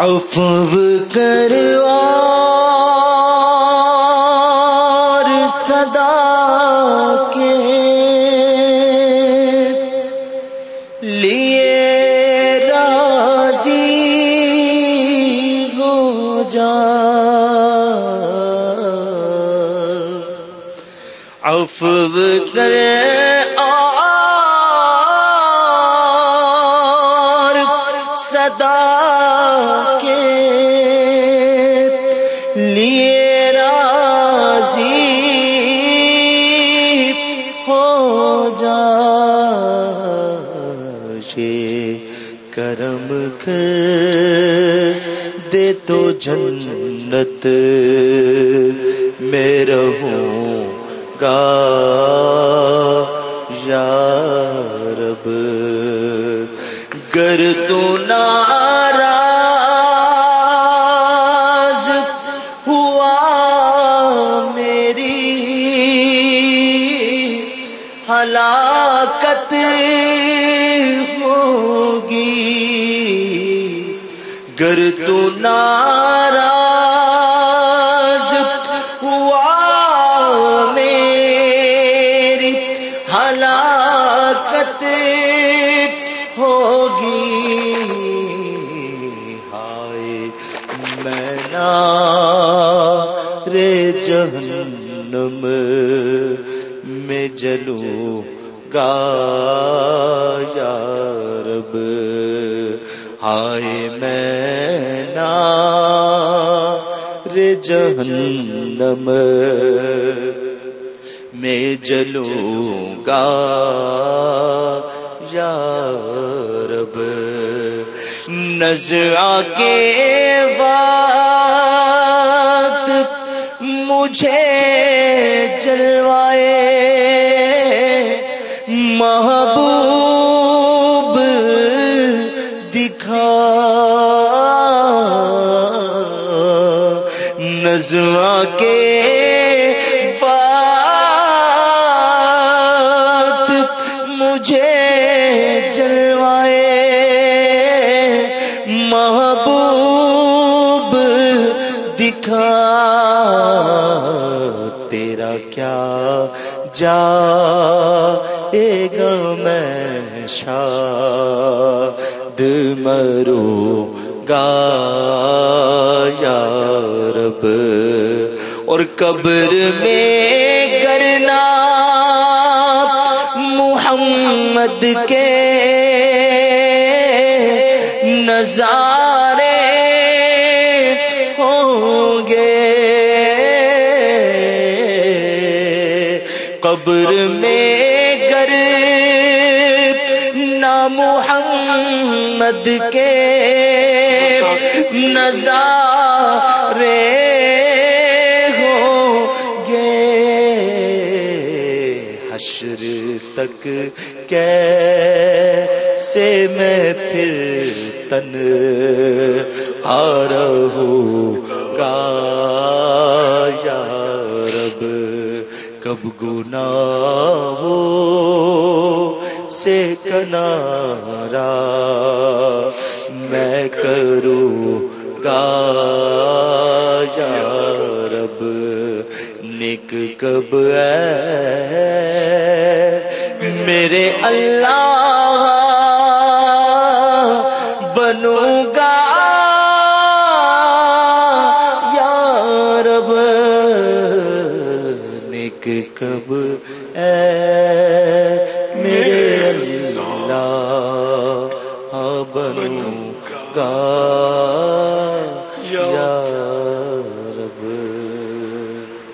عفو کر اور صدا کے لیے راضی ہو جا۔ عفو کر کرم کر دے تو جنت میں رہوں گا۔ یا رب گر تو نہ ہلاکت ہوگی۔ گر تو ناراض ہوا میری ہلاکت ہوگی۔ ہائے میں نا رے جہنم میں جلوں گا یا رب، ہائے میں نا رے جہنم، میں جلوں گا یا رب۔ نظرا کے وقت مجھے جلوائے محبوب دکھا نظرا کے بات مجھے جلوائے محبوب دکھا تیرا کیا جا گا شاد مرو گا، یا رب۔ اور قبر میں کرنا محمد کے نظارے ہوں گے۔ قبر میں گر نہ محمد کے نظارے ہوں گے حشر تک کیسے میں پھر تن آ رہوں گا؟ یا رب، کب گنا ہو سے کنارا میں کروں گا، یا رب نک کب ہے؟ میرے اللہ بنوں گا، یا رب نک کب اے والا بنوں گا یا